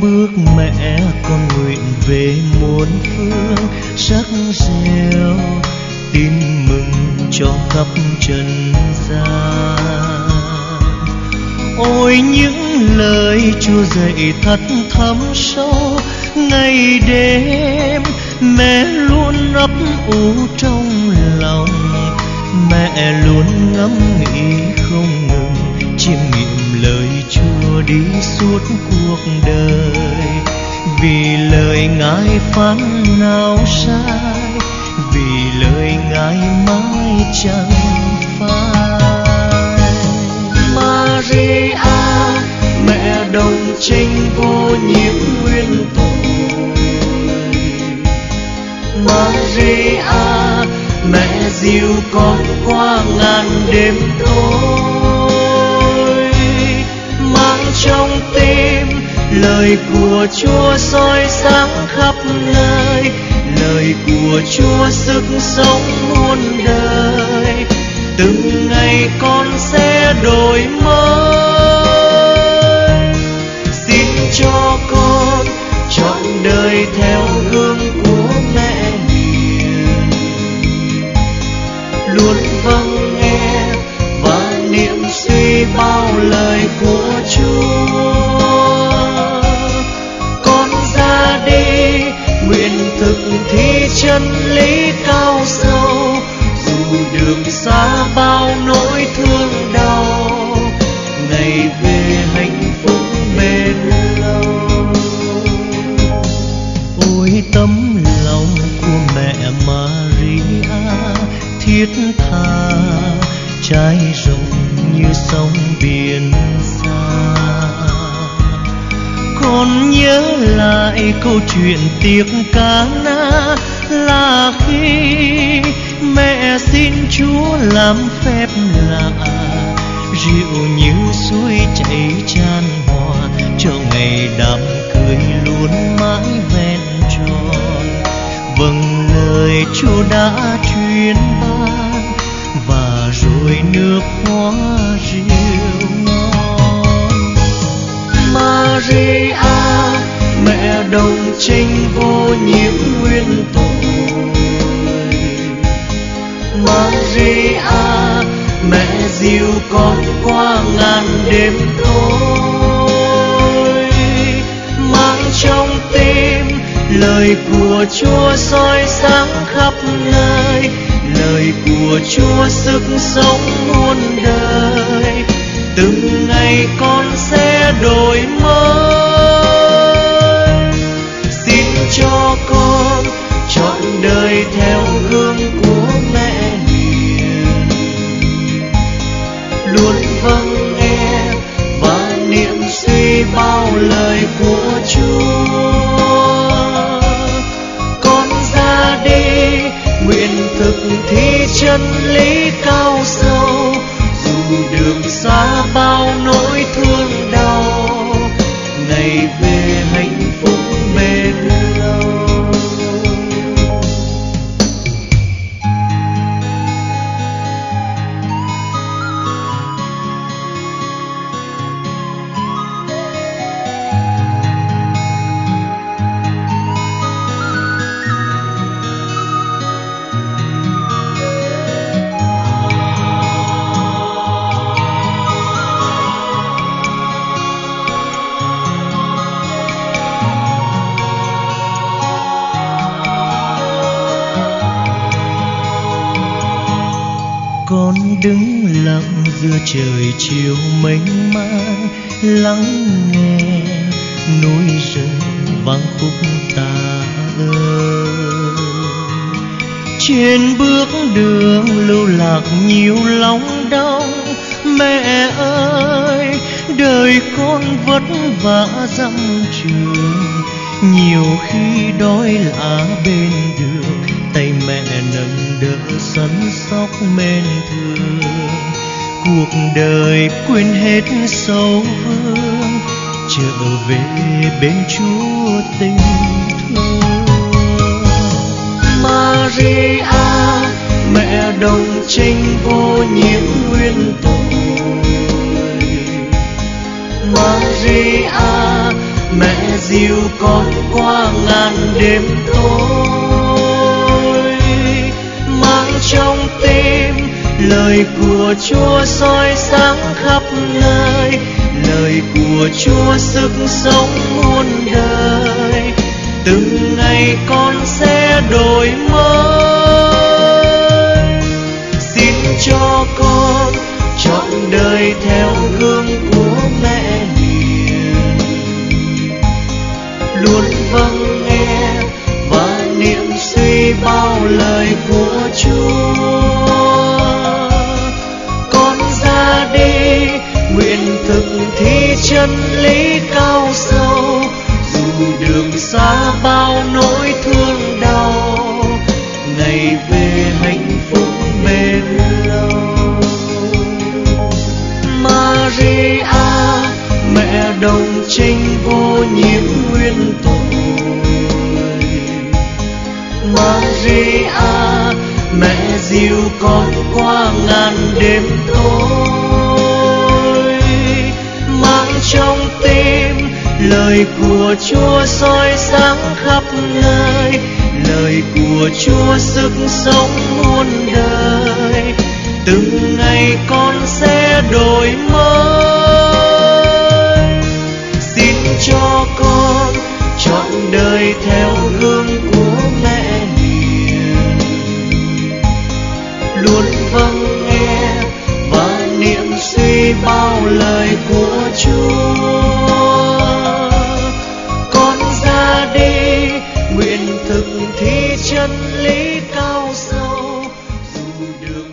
bước mẹ con nguyện về muôn phương, sắc rêu tin mừng cho khắp trần gian. Ôi, những lời chúa dạy thật thấm sâu, ngày đêm mẹ luôn ấp ủ trong lòng. Mẹ luôn ngẫm nghĩ không ngừng, chiêm nghiệm đi suốt cuộc đời. Vì lời ngài phán nào sai, vì lời ngài mãi chẳng phai. Maria, mẹ đồng trinh vô nhiễm nguyên tội. Maria, mẹ dìu con qua ngàn đêm tối trong tim. Lời của Chúa soi sáng khắp nơi. Lời của Chúa sức sống muôn đời. Từng ngày con sẽ đổi mới. Chân lý cao sâu, dù đường xa bao nỗi thương đau, ngày về hạnh phúc bền lâu. Ôi tấm lòng của mẹ Maria, thiết tha trái rộng như sông biển xa. Con nhớ lại câu chuyện tiệc cá na là khi mẹ xin Chúa làm phép lạ. Rượu như suối chảy tràn hòa, cho ngày đám cưới luôn mãi ven tròn. Vâng lời Chúa đã truyền ban, và rồi nước hoa rượu ngon. Maria, mẹ đồng trinh vô nhiễm nguyên tội Maria mẹ dìu con qua ngàn đêm tối mang trong tim lời của Chúa soi sáng khắp nơi, lời của Chúa sức sống muôn đời. Từng ngày con sẽ đổi mới. Giữa trời chiều mênh mang, lắng nghe núi rừng vang khúc ta ơi. Trên bước đường lưu lạc nhiều lòng đau, mẹ ơi, đời con vất vả dăm trường. Nhiều khi đói lạ bên đường, tay mẹ nâng đỡ săn sóc men thương cuộc đời quên hết sâu vương trở về bên chúa tình thương. Maria, mẹ đồng trinh vô nhiễm nguyên tội. Maria, mẹ dìu con qua ngàn đêm tối lời của chúa soi sáng khắp nơi. Lời của chúa sức sống muôn đời. Từng ngày con sẽ đổi mới. Chân lý cao sâu, dù đường xa bao nỗi thương đau, ngày về hạnh phúc bền lâu. Maria, mẹ đồng trinh vô nhiễm nguyên tội. Maria, mẹ dìu con qua ngàn đêm tối. Lời của Chúa soi sáng khắp nơi. Lời của Chúa sức sống muôn đời. Từng ngày con sẽ đổi mới. Thực thi chân lý cao sâu dù đường